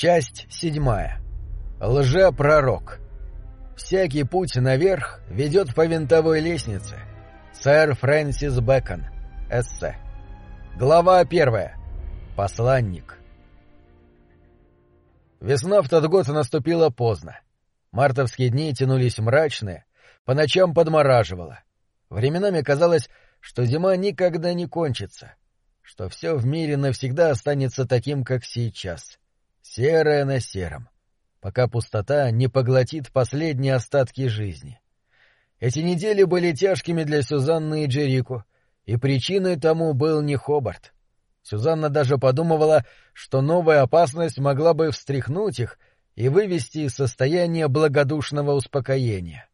Часть седьмая. Лжепророк. Всякий путь наверх ведет по винтовой лестнице. Сэр Фрэнсис Бэкон. Эссе. Глава первая. Посланник. Весна в тот год наступила поздно. Мартовские дни тянулись мрачные, по ночам подмораживало. Временами казалось, что зима никогда не кончится, что все в мире навсегда останется таким, как сейчас, серое на сером, пока пустота не поглотит последние остатки жизни. Эти недели были тяжкими для Сюзанны и Джерику, и причиной тому был не Хобарт. Сюзанна даже подумывала, что новая опасность могла бы встряхнуть их и вывести из состояния благодушного успокоения.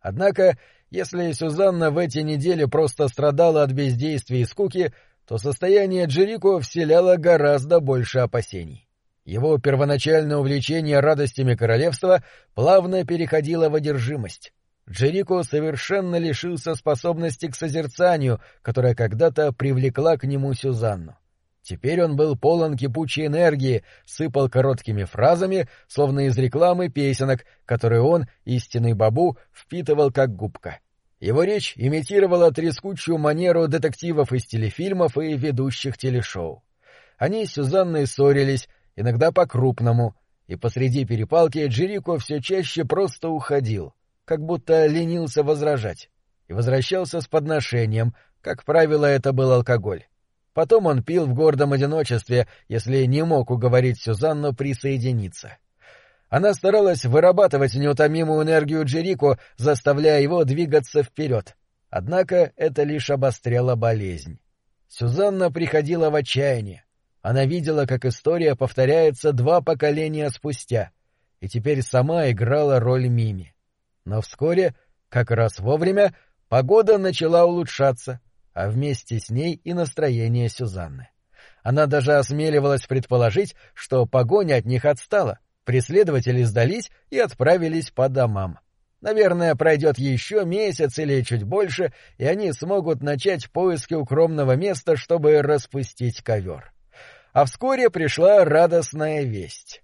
Однако, если Сюзанна в эти недели просто страдала от бездействия и скуки, то состояние Джерико вселяло гораздо больше опасений. Его первоначальное увлечение радостями королевства плавно переходило в одержимость. Джерико совершенно лишился способности к созерцанию, которая когда-то привлекла к нему Сюзанну. Теперь он был полон кипучей энергии, сыпал короткими фразами, словно из рекламы песенок, которые он, истинный бабу, впитывал как губка. Его речь имитировала трескучую манеру детективов из телефильмов и ведущих телешоу. Они с Сюзанной ссорились, иногда по-крупному, и посреди перепалки Джерико все чаще просто уходил, как будто ленился возражать, и возвращался с подношением, как правило, это был алкоголь. Потом он пил в гордом одиночестве, если не мог уговорить Сюзанну присоединиться. Она старалась вырабатывать неутомимую энергию Джерико, заставляя его двигаться вперед. Однако это лишь обостряло болезнь. Сюзанна приходила в отчаяние. Она видела, как история повторяется два поколения спустя, и теперь сама играла роль Мими. Но вскоре, как раз вовремя, погода начала улучшаться — а вместе с ней и настроение Сюзанны. Она даже осмеливалась предположить, что погоня от них отстала, преследователи сдались и отправились по домам. Наверное, пройдет еще месяц или чуть больше, и они смогут начать поиски укромного места, чтобы распустить ковер. А вскоре пришла радостная весть.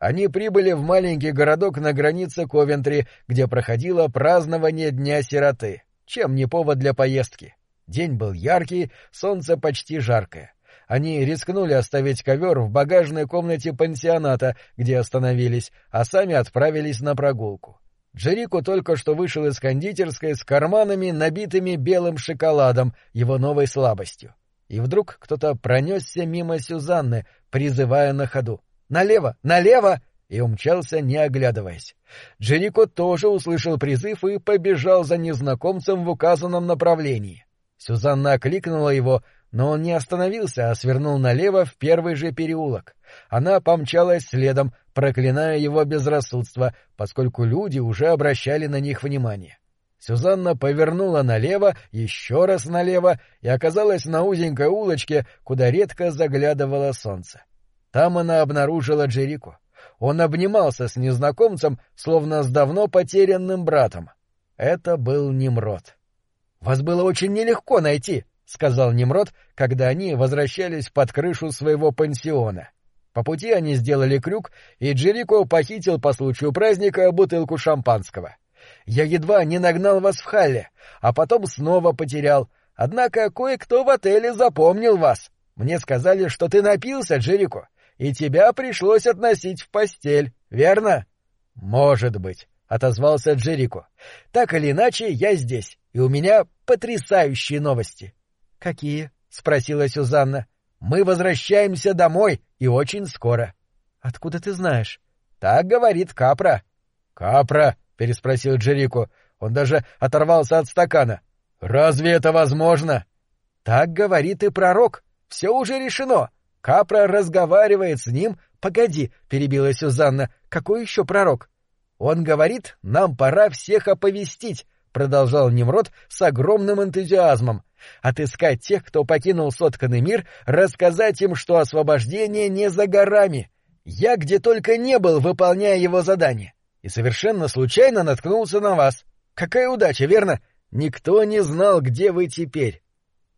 Они прибыли в маленький городок на границе Ковентри, где проходило празднование Дня сироты. Чем не повод для поездки? День был яркий, солнце почти жаркое. Они рискнули оставить ковер в багажной комнате пансионата, где остановились, а сами отправились на прогулку. Джерико только что вышел из кондитерской с карманами, набитыми белым шоколадом, его новой слабостью. И вдруг кто-то пронесся мимо Сюзанны, призывая на ходу. «Налево! Налево!» и умчался, не оглядываясь. Джерико тоже услышал призыв и побежал за незнакомцем в указанном направлении. Сюзанна окликнула его, но он не остановился, а свернул налево в первый же переулок. Она помчалась следом, проклиная его безрассудство, поскольку люди уже обращали на них внимание. Сюзанна повернула налево, еще раз налево и оказалась на узенькой улочке, куда редко заглядывало солнце. Там она обнаружила Джерико. Он обнимался с незнакомцем, словно с давно потерянным братом. Это был Немрод. Вас было очень нелегко найти, сказал Немрод, когда они возвращались под крышу своего пансиона. По пути они сделали крюк, и Джерико похитил по случаю праздника бутылку шампанского. Я едва не нагнал вас в халле, а потом снова потерял. Однако кое-кто в отеле запомнил вас. Мне сказали, что ты напился, Джерико, и тебя пришлось относить в постель, верно? Может быть, отозвался Джерико. Так или иначе, я здесь и у меня потрясающие новости. — Какие? — спросила Сюзанна. — Мы возвращаемся домой, и очень скоро. — Откуда ты знаешь? — Так говорит Капра. — Капра? — переспросил Джерико. Он даже оторвался от стакана. — Разве это возможно? — Так говорит и пророк. Все уже решено. Капра разговаривает с ним. — Погоди, — перебила Сюзанна. — Какой еще пророк? — Он говорит, нам пора всех оповестить. — продолжал Немрод с огромным энтузиазмом. «Отыскать тех, кто покинул сотканный мир, рассказать им, что освобождение не за горами. Я где только не был, выполняя его задание. И совершенно случайно наткнулся на вас. Какая удача, верно? Никто не знал, где вы теперь».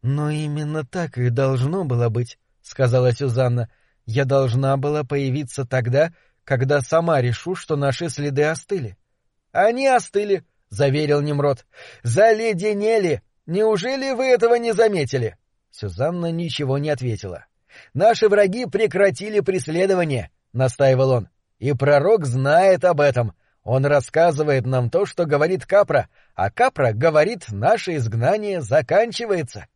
«Но именно так и должно было быть», — сказала Сюзанна. Я должна была появиться тогда, когда сама решу, что наши следы остыли. — Они остыли, — заверил Немрод. — Заледенели! Неужели вы этого не заметили? Сюзанна ничего не ответила. — Наши враги прекратили преследование, — настаивал он. — И пророк знает об этом. Он рассказывает нам то, что говорит Капра, а Капра говорит, наше изгнание заканчивается.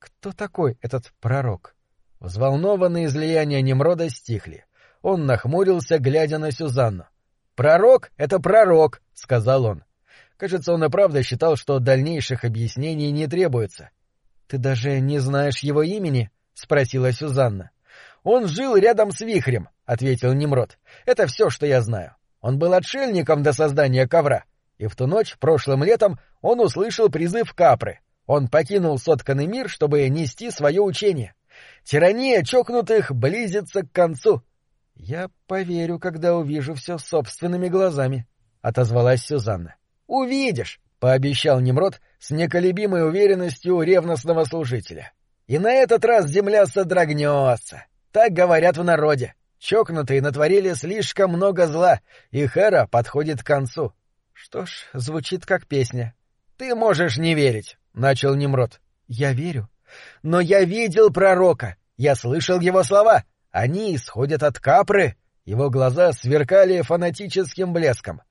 Кто такой этот пророк? Взволнованные излияния Немрода стихли. Он нахмурился, глядя на Сюзанну. «Пророк — это пророк», — сказал он. Кажется, он и правда считал, что дальнейших объяснений не требуется. «Ты даже не знаешь его имени?» — спросила Сюзанна. «Он жил рядом с вихрем», — ответил Немрод. «Это все, что я знаю. Он был отшельником до создания ковра, и в ту ночь, прошлым летом, он услышал призыв Капры. Он покинул сотканный мир, чтобы нести свое учение. Тирания чокнутых близится к концу. — Я поверю, когда увижу все собственными глазами, — отозвалась Сюзанна. — Увидишь, — пообещал Немрод с неколебимой уверенностью ревностного служителя. — И на этот раз земля содрогнется. Так говорят в народе. Чокнутые натворили слишком много зла, и Хера подходит к концу. Что ж, звучит как песня. Ты можешь не верить, начал Немрод. Я верю. Но я видел пророка. Я слышал его слова. Они исходят от капры. Его глаза сверкали фанатическим блеском.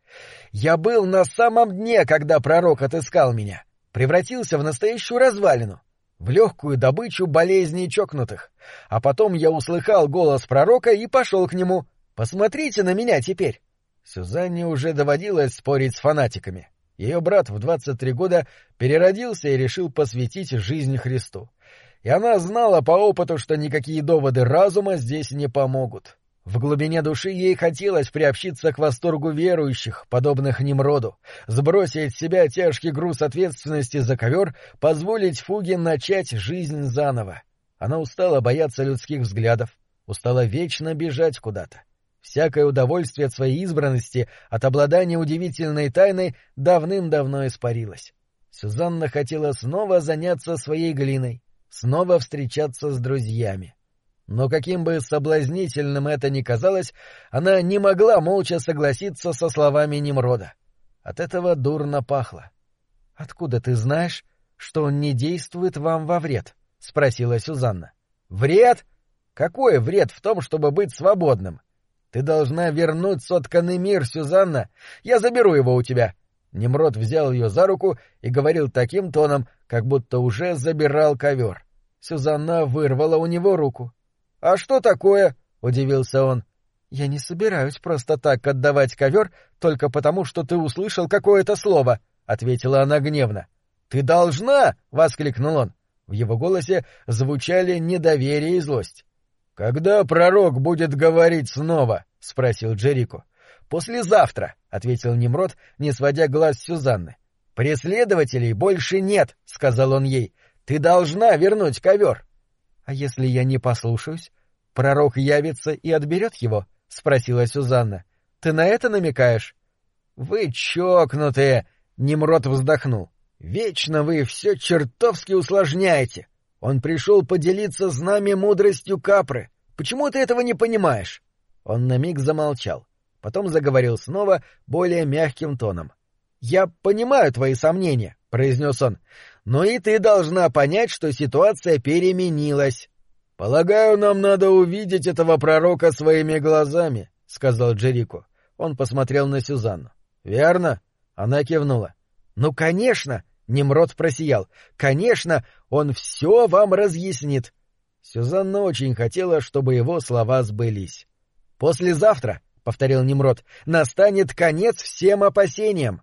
Я был на самом дне, когда пророк отыскал меня. Превратился в настоящую развалину в легкую добычу болезней чокнутых. А потом я услыхал голос пророка и пошел к нему. Посмотрите на меня теперь. Сюзанне уже доводилось спорить с фанатиками. Ее брат в 23 года переродился и решил посвятить жизнь Христу. И она знала по опыту, что никакие доводы разума здесь не помогут. В глубине души ей хотелось приобщиться к восторгу верующих, подобных Немроду, сбросить с себя тяжкий груз ответственности за ковер, позволить Фуге начать жизнь заново. Она устала бояться людских взглядов, устала вечно бежать куда-то. Всякое удовольствие от своей избранности, от обладания удивительной тайной давным-давно испарилось. Сюзанна хотела снова заняться своей глиной, снова встречаться с друзьями. Но каким бы соблазнительным это ни казалось, она не могла молча согласиться со словами Немрода. От этого дурно пахло. — Откуда ты знаешь, что он не действует вам во вред? — спросила Сюзанна. — Вред? Какой вред в том, чтобы быть свободным? Ты должна вернуть сотканный мир, Сюзанна. Я заберу его у тебя. Немрод взял ее за руку и говорил таким тоном, как будто уже забирал ковер. Сюзанна вырвала у него руку. «А что такое?» — удивился он. «Я не собираюсь просто так отдавать ковер только потому, что ты услышал какое-то слово», — ответила она гневно. «Ты должна!» — воскликнул он. В его голосе звучали недоверие и злость. «Когда пророк будет говорить снова?» — спросил Джерико. «Послезавтра», — ответил Немрод, не сводя глаз с Сюзанны. «Преследователей больше нет», — сказал он ей. «Ты должна вернуть ковер». А если я не послушаюсь, пророк явится и отберет его? — спросила Сюзанна. — Ты на это намекаешь? — Вы чокнутые! — Немрод вздохнул. — Вечно вы все чертовски усложняете. Он пришел поделиться с нами мудростью Капры. Почему ты этого не понимаешь? Он на миг замолчал. Потом заговорил снова более мягким тоном. — Я понимаю твои сомнения, — произнес он, но и ты должна понять, что ситуация переменилась. — Полагаю, нам надо увидеть этого пророка своими глазами, — сказал Джерико. Он посмотрел на Сюзанну. — Верно? Она кивнула. — Ну, конечно! — Немрод просиял. — Конечно, он все вам разъяснит. Сюзанна очень хотела, чтобы его слова сбылись. — Послезавтра, — повторил Немрод, — настанет конец всем опасениям.